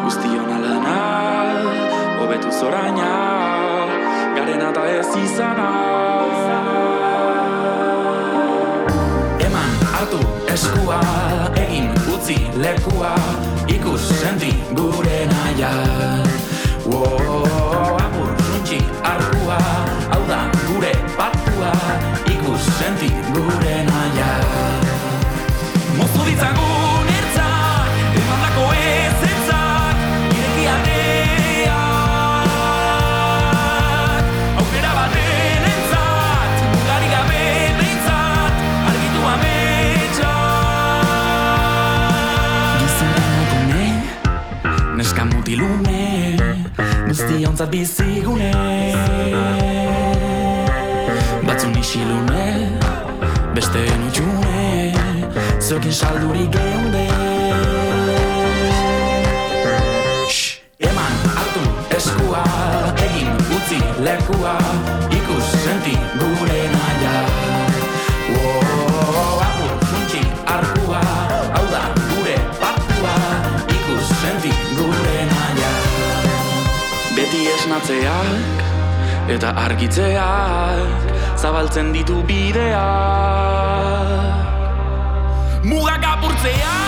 Guztion alana Hobetu zoraina Garena eta ez izana. Eman hartu eskua Egin utzi lekua Ikus senti gure naia Wow, apur suntxi arkua Hau da gure patua Ikus senti gure naia Mozu ditzagun guztionzat bizigune Batzun isilune, beste utxune, zuekin saldurik geunde eta argitzeak zabaltzen ditu bideak. Mugak apurtzeak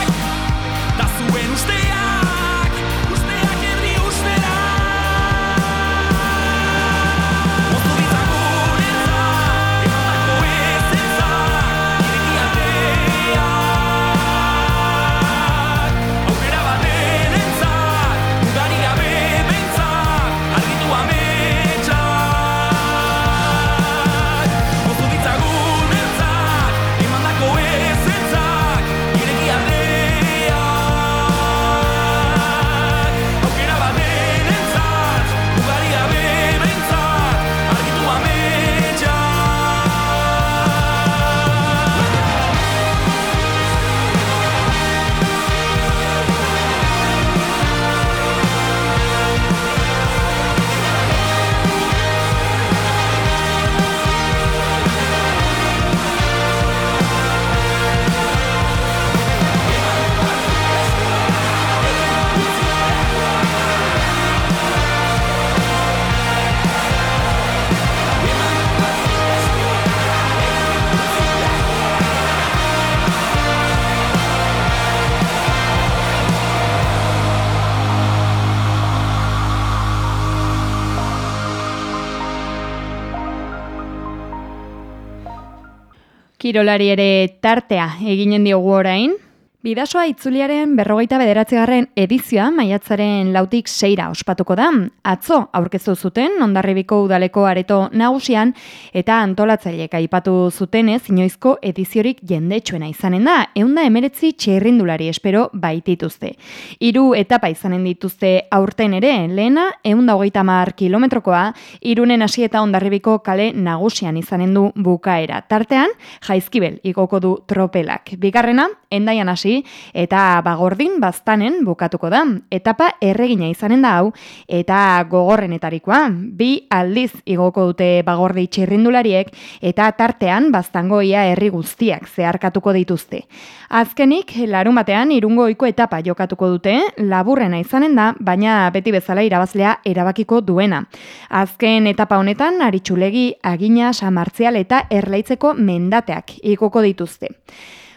Kirolari ere tartea eginen diogu orain. Bidasoa itzuliaren berrogeita bederatzigarren edizioa maiatzaren lautik seira ospatuko da. Atzo aurkeztu zuten ondarribiko udaleko areto nagusian eta antolatzaileek aipatu zutenez inoizko ediziorik jendetsuena izanen da. Eunda emeretzi txerrindulari espero baitituzte. Hiru etapa izanen dituzte aurten ere, lehena eunda hogeita mar kilometrokoa, irunen hasi eta ondarribiko kale nagusian izanen du bukaera. Tartean, jaizkibel igoko du tropelak. Bigarrena, endaian hasi eta bagordin baztanen bukatuko da. Etapa erregina izanen da hau eta gogorrenetarikoa. Bi aldiz igoko dute bagordi txirrindulariek eta tartean baztangoia herri guztiak zeharkatuko dituzte. Azkenik, larun batean irungo ohiko etapa jokatuko dute, laburrena izanen da, baina beti bezala irabazlea erabakiko duena. Azken etapa honetan, aritxulegi, agina, samartzial eta erlaitzeko mendateak ikoko dituzte.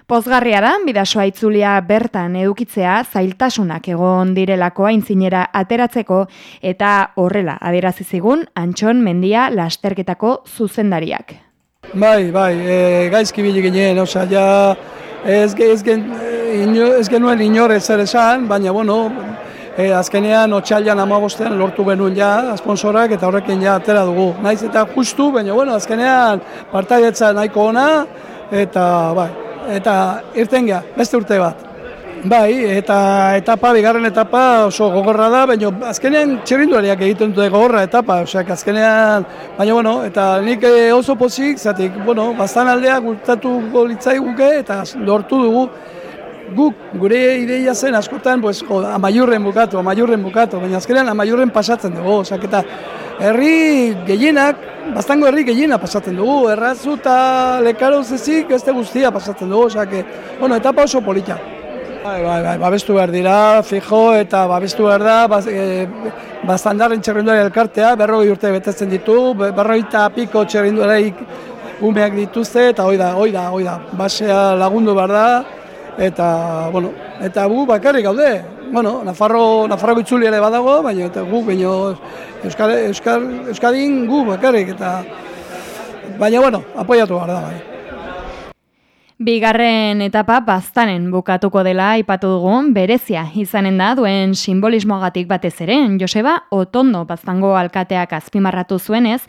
Pozgarria da, bidasoa itzulia bertan edukitzea zailtasunak egon direlako aintzinera ateratzeko eta horrela adierazi zigun Antxon Mendia lasterketako zuzendariak. Bai, bai, e, gaizki bili ginen, osea, ja ez, ez, gen, ino, ez genuen inor ezer esan, baina, bueno, e, azkenean otxailan amabostean lortu genuen ja, sponsorak eta horrekin ja atera dugu. Naiz eta justu, baina, bueno, azkenean partaidetza nahiko ona, eta, bai, eta irten gea, beste urte bat. Bai, eta etapa, bigarren etapa oso gogorra da, baina azkenean txirrindulariak egiten dute gogorra etapa, osea, azkenean, baina bueno, eta nik eh, oso pozik, zatik, bueno, bastan aldea gustatuko litzai guke, eta lortu dugu, guk, gure ideia zen askotan, pues, jo, amaiurren bukatu, amaiurren bukatu, baina azkenean amaiurren pasatzen dugu, osea, eta herri gehienak, bastango herri gehiena pasatzen dugu, errazu eta lekaro zezik beste guztia pasatzen dugu, osea, que, bueno, etapa oso polita. Bai, bai, bai, babestu behar dira, fijo, eta babestu behar da, baz, e, bastandarren txerrindulari elkartea, berrogei urte betetzen ditu, be- berrogeita piko txerrindularik umeak dituzte, eta hoi da, hoi da, hoi da, basea lagundu behar da, eta, bueno, eta gu bakarrik gaude, bueno, Nafarro, Nafarroko itzuli ere badago, baina eta gu, baina Euskal, Euskal, Euskadin gu bakarrik, eta, baina, bueno, apoiatu behar da, bai. Bigarren etapa baztanen bukatuko dela aipatu dugun berezia izanen da duen simbolismoagatik batez ere, Joseba Otondo baztango alkateak azpimarratu zuenez,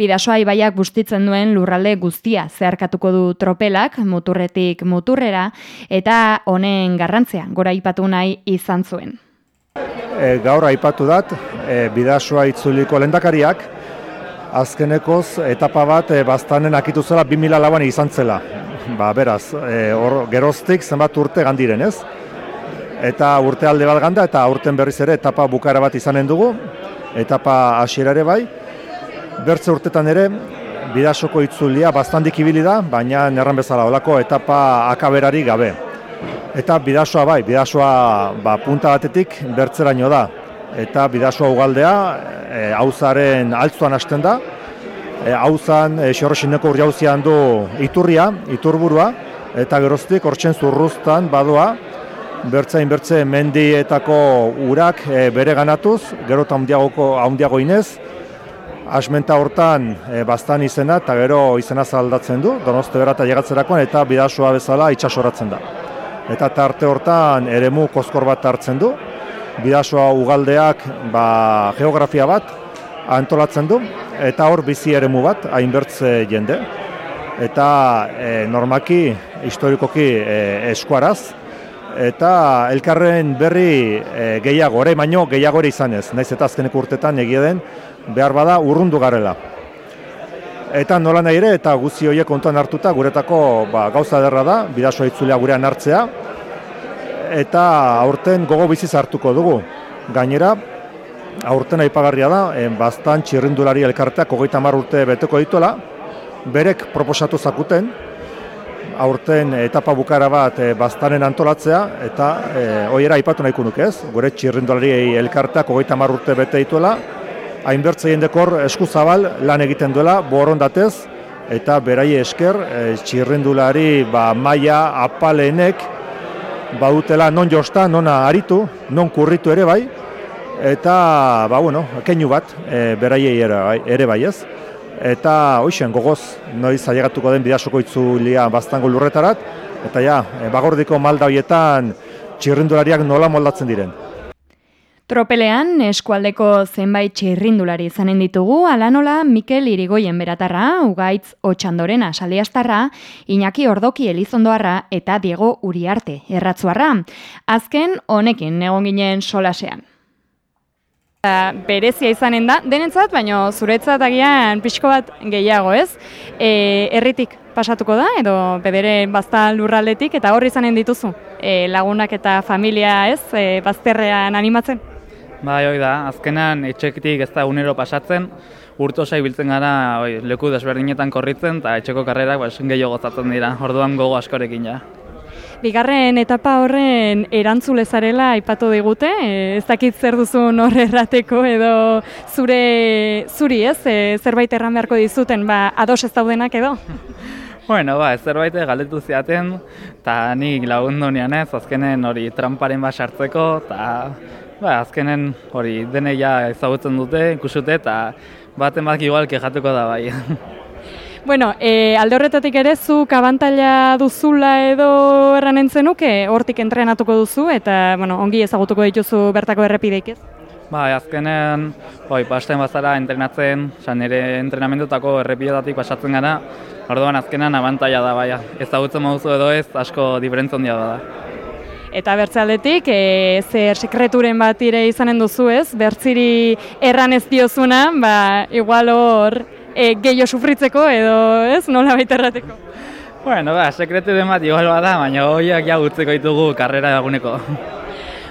bidasoa ibaiak bustitzen duen lurralde guztia zeharkatuko du tropelak muturretik muturrera eta honen garrantzia gora aipatu nahi izan zuen. E, gaur aipatu dat, e, bidasoa itzuliko lendakariak, azkenekoz etapa bat e, baztanen akitu zela 2000 lauan izan zela. Ba, beraz, e, hor geroztik zenbat urte gandiren, ez? Eta urte alde bat ganda eta urten berriz ere etapa bukara bat izanen dugu, etapa hasiera ere bai. Bertze urtetan ere, bidasoko itzulia bastandik ibili da, baina erran bezala olako etapa akaberari gabe. Eta bidasoa bai, bidasoa ba, punta batetik bertzeraino da. Eta bidasoa ugaldea, e, hauzaren altzuan hasten da, hauzan e, xorrosineko urjauzian du iturria, iturburua, eta geroztik hortzen zurruztan badoa, bertzain bertze mendietako urak e, bere ganatuz, gero eta handiago inez, asmenta hortan e, bastan izena eta gero izena zaldatzen du, donoste berata llegatzerakoan eta bidasoa bezala itxasoratzen da. Eta tarte hortan eremu kozkor bat hartzen du, bidasoa ugaldeak ba, geografia bat antolatzen du, eta hor bizi eremu bat, hainbertze jende. Eta e, normaki, historikoki e, eskuaraz, eta elkarren berri e, gehiago, ore baino gehiago ere izan ez, naiz eta azkeneko urtetan egia den, behar bada urrundu garela. Eta nola nahi ere, eta guzti horiek kontuan hartuta, guretako ba, gauza derra da, bidasoa itzulea gurean hartzea, eta aurten gogo biziz hartuko dugu. Gainera, aurten aipagarria da, eh, bastan txirrindulari elkarteak hogeita hamar urte beteko dituela, berek proposatu zakuten, aurten etapa bukara bat e, bastanen antolatzea, eta e, oiera aipatu nahiko nuke ez, gure txirrindulari elkarteak hogeita hamar urte bete dituela, hainbertze jendekor esku zabal lan egiten duela, borondatez, eta berai esker e, txirrindulari ba, maia apalenek badutela non josta, nona aritu, non kurritu ere bai, eta ba, bueno, keinu bat e, beraiei ere, bai, ere bai ez. Eta hoixen gogoz noiz ailegatuko den bidasoko itzulia baztango lurretarat, eta ja, e, bagordiko malda hoietan txirrindulariak nola moldatzen diren. Tropelean eskualdeko zenbait txirrindulari izanen ditugu, alanola Mikel Irigoien beratarra, Ugaitz Otxandorena Saliastarra, Iñaki Ordoki Elizondoarra eta Diego Uriarte erratzuarra. Azken honekin egon ginen solasean. Berezia izanen da, denentzat, baina zuretzat agian pixko bat gehiago, ez? E, herritik pasatuko da, edo bedere bazta lurraldetik, eta horri izanen dituzu, e, lagunak eta familia, ez, e, bazterrean animatzen? Bai, hoi da, azkenan etxekitik ez da unero pasatzen, urto osai biltzen gara oi, leku desberdinetan korritzen, eta etxeko karrerak ba, gehiago gozatzen dira, orduan gogo askorekin ja. Bigarren etapa horren erantzule zarela aipatu digute, e, ez dakit zer duzun horre errateko edo zure zuri ez, e, zerbait erran beharko dizuten, ba, ados ez daudenak edo? *laughs* Bueno, ba, zerbait galdetu ziaten, eta nik lagundu nian ez, azkenen hori tramparen bat sartzeko, eta ba, azkenen hori dene ja ezagutzen dute, ikusute, eta baten bat igual kejatuko da bai. *laughs* Bueno, e, alde horretatik ere zuk abantaila duzula edo erranen zenuke, hortik entrenatuko duzu eta bueno, ongi ezagutuko dituzu bertako errepideik ez? Ba, azkenen, oi, pasten bazara entrenatzen, oza, nire entrenamendutako errepidetatik pasatzen gara, orduan azkenan abantaila da, baina ezagutzen moduzu edo ez, asko diferentzia handia da. Eta bertzaldetik, e, zer sekreturen bat ire izanen duzu ez, bertziri erran ez diozuna, ba, igual hor e, gehiago sufritzeko edo ez, nola baita errateko. Bueno, ba, sekretu den bat igual bada, baina hoiak ja utzeko ditugu karrera eguneko.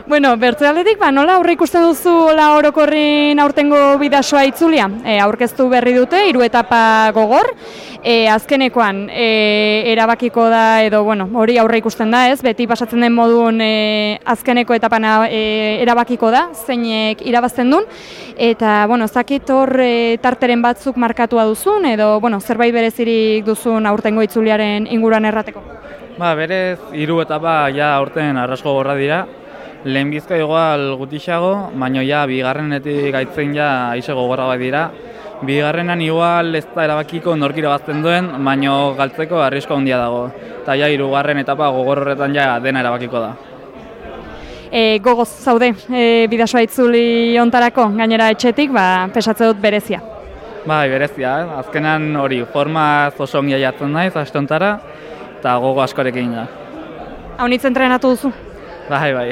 Bueno, bertzealdetik, ba, nola aurre ikusten duzu la orokorrin aurtengo bidasoa itzulia? E, aurkeztu berri dute, hiru etapa gogor, e, azkenekoan e, erabakiko da, edo bueno, hori aurre ikusten da, ez? Beti pasatzen den modun e, azkeneko etapan e, erabakiko da, zeinek irabazten duen, eta, bueno, zakit hor e, tarteren batzuk markatua duzun, edo, bueno, zerbait berezirik duzun aurtengo itzuliaren inguruan errateko? Ba, berez, hiru etapa ja aurten arrasko gorra dira, lehen bizka igual gutixago, baina ja bigarrenetik gaitzen ja aise gogorra bat dira. Bigarrenan igual ez da erabakiko nork irabazten duen, baino galtzeko arrisko handia dago. Eta ja, hirugarren etapa gogor horretan ja dena erabakiko da. E, gogoz zaude, e, bidasoa itzuli ontarako, gainera etxetik, ba, pesatze dut berezia. Bai, berezia, eh? azkenan hori forma oso ongi jatzen naiz, astontara, eta gogo askorekin da. Haunitz entrenatu duzu? Bai, bai.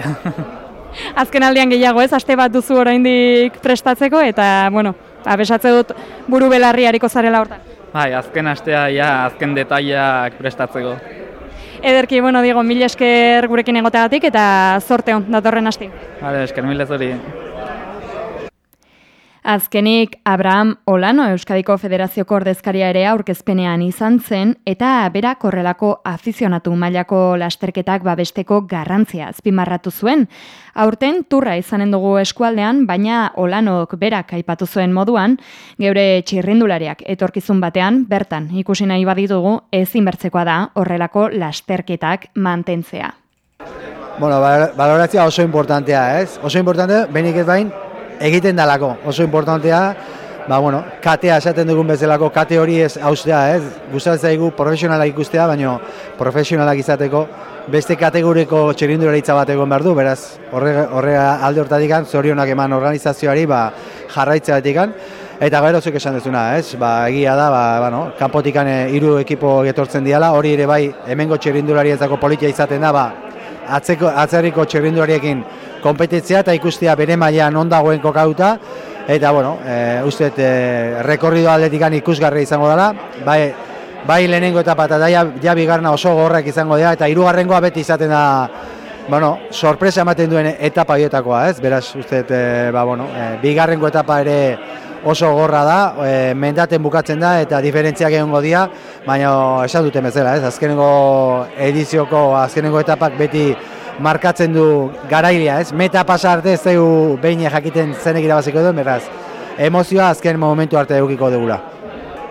Azken aldian gehiago ez, aste bat duzu oraindik prestatzeko, eta, bueno, ba, besatze dut buru belarri hariko zarela hortan. bai, azken astea, ja, azken detaileak prestatzeko. Ederki, bueno, Diego, mil esker gurekin egoteagatik eta zorte hon, datorren asti. Bale, esker mil ez hori. Azkenik, Abraham Olano Euskadiko Federazioko ordezkaria ere aurkezpenean izan zen eta bera korrelako afizionatu mailako lasterketak babesteko garrantzia azpimarratu zuen. Aurten turra izanen dugu eskualdean, baina Olanok berak aipatu zuen moduan, geure txirrindulariak etorkizun batean, bertan ikusi nahi baditugu ezin bertzekoa da horrelako lasterketak mantentzea. Bueno, ba- baloratzea oso importantea, ez? Oso importante, benik ez bain, egiten dalako. Oso importantea, ba, bueno, katea esaten dugun bezalako, kate hori ez haustea, ez? Gustatzen zaigu profesionalak ikustea, baino profesionalak izateko beste kategoriko txirindularitza bat egon behar du, beraz, horre, horre alde hortatik zorionak eman organizazioari, ba, jarraitzeatik Eta gero zuk esan dezuna, ez? Ba, egia da, ba, bueno, kanpotikan eh, hiru ekipo etortzen diala, hori ere bai, hemengo txirindularientzako politia izaten da, ba, atzeko, atzerriko txirrindulariekin kompetitzea eta ikustea bere mailan non dagoen kokauta eta bueno, e, uste e, rekorrido atletikan ikusgarri izango dela, bai, bai lehenengo eta ja, ja bigarna oso gorrak izango dira eta hirugarrengoa beti izaten da bueno, sorpresa ematen duen etapa horietakoa, ez? Beraz, uste, e, ba, bueno, e, bigarrengo etapa ere oso gorra da, e, mendaten bukatzen da eta diferentziak egongo dira, baina esan duten bezala, ez? Azkenengo edizioko, azkenengo etapak beti markatzen du garailea, ez? Meta pasa arte ez dugu behin jakiten zenek irabaziko duen, beraz, emozioa azken momentu arte edukiko dugula.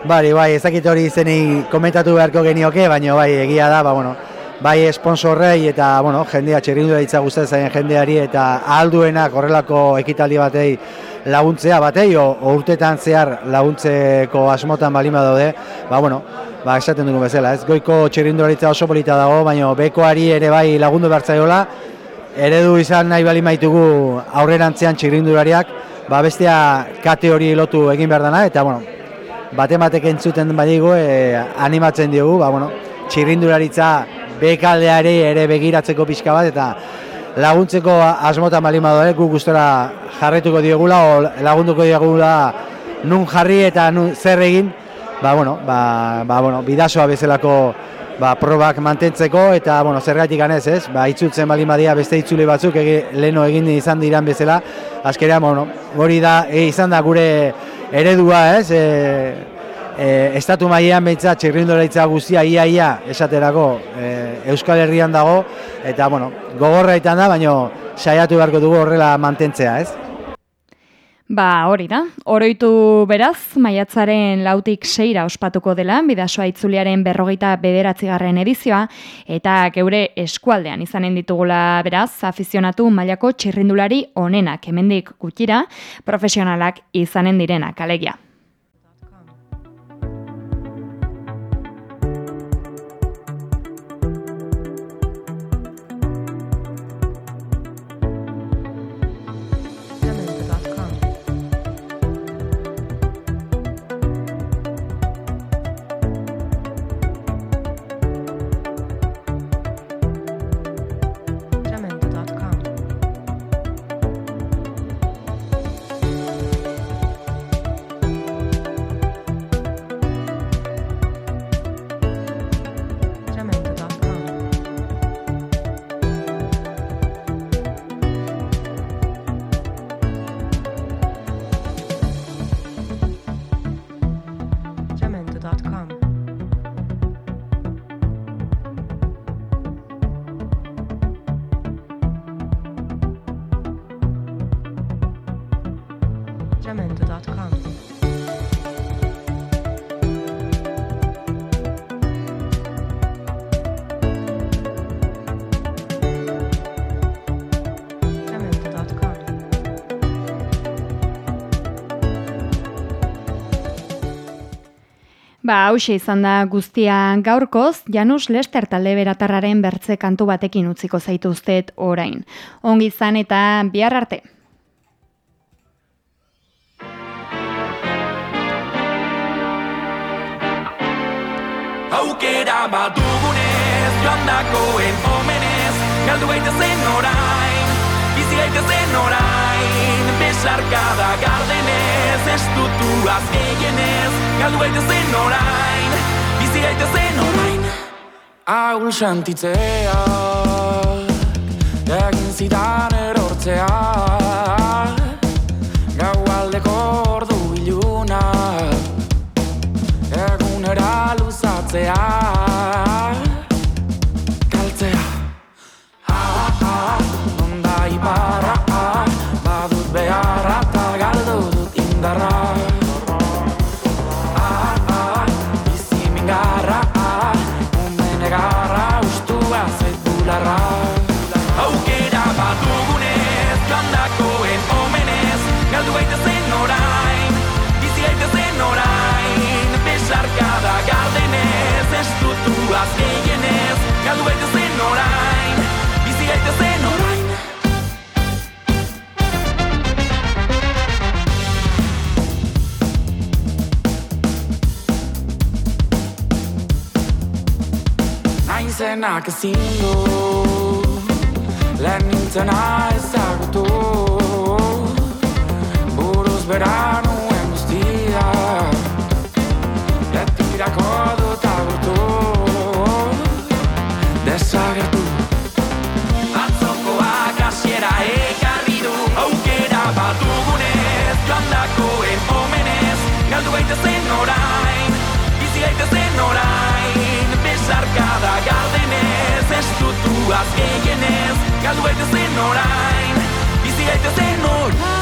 Bari, bai, ezakit hori izenei komentatu beharko genioke, baina bai, egia da, ba, bueno, bai esponsorrei eta, bueno, jendea txerrindura ditza gustatzen zaien jendeari eta alduenak horrelako ekitaldi batei laguntzea batei, o, o urtetan zehar laguntzeko asmotan balima daude, ba, bueno, ba, esaten dugu bezala, ez? Goiko txirrindularitza oso polita dago, baina bekoari ere bai lagundu behar zaiola, eredu izan nahi bali maitugu aurrerantzean txirrindulariak, ba, bestea kate hori lotu egin behar dana, eta, bueno, bate batek entzuten badigu, e, animatzen diogu, ba, bueno, txirrindularitza bekaldeari ere begiratzeko pixka bat, eta laguntzeko asmotan bali madoe, gu gustora jarretuko diogula, o lagunduko diogula nun jarri eta nun zer egin, ba, bueno, ba, ba, bueno, bidasoa bezalako ba, probak mantentzeko eta bueno, zergatik ganez, ez? Ba, itzultzen bali madia beste itzuli batzuk egi, leno egin izan diran bezala, azkerea, bueno, hori da, e, izan da gure eredua, ez? E, e, estatu mailean behintzat txirrindoraitza guztia ia ia esaterako e, Euskal Herrian dago eta bueno, gogorra da, baina saiatu beharko dugu horrela mantentzea, ez? Ba, hori da. Oroitu beraz, maiatzaren lautik seira ospatuko dela, bidasoa itzuliaren berrogeita bederatzigarren edizioa, eta geure eskualdean izanen ditugula beraz, afizionatu mailako txirrindulari onenak hemendik gutxira, profesionalak izanen direnak, alegia. Ba, hause izan da guztia gaurkoz, Janus Lester talde beratarraren bertze kantu batekin utziko zaituztet orain. Ongi izan eta bihar arte. Aukera bat dugunez, joan dakoen omenez Galdu gaitezen orain, bizi gaitezen orain Besarkada gardenez, estutu azkeienez Galdu gaitezen orain, bizi gaitezen orain. Ahul sentitzea, egin zidan erortzea. Gau aldeko ordu iluna Egunera luzatzea Naizenak ezin du Lehen nintzena ezagutu Buruz bera nuen guztia Betirako dut agurtu Desagertu Atzokoak hasiera ekarri du. Aukera bat dugunez Joan dakoen omenez Galdu gaitezen orain Bizi gaitezen orain Estutu azkeienez Galdu gaitezen orain Bizi gaitezen orain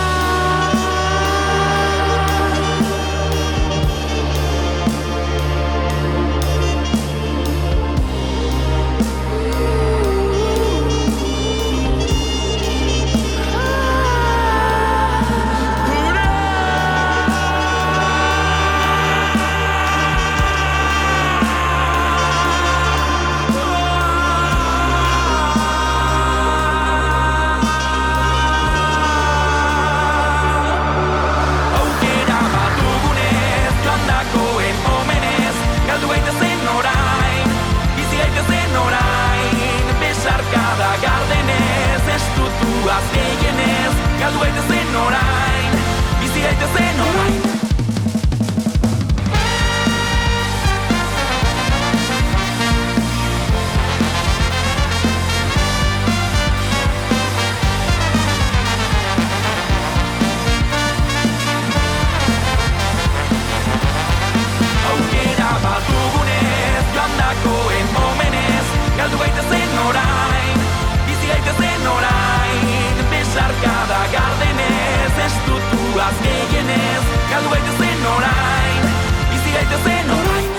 bizi gaitezen orain Aukera bat dugunez, zestutu azkeienez Galdu gaitu zen orain, bizi gaitu orain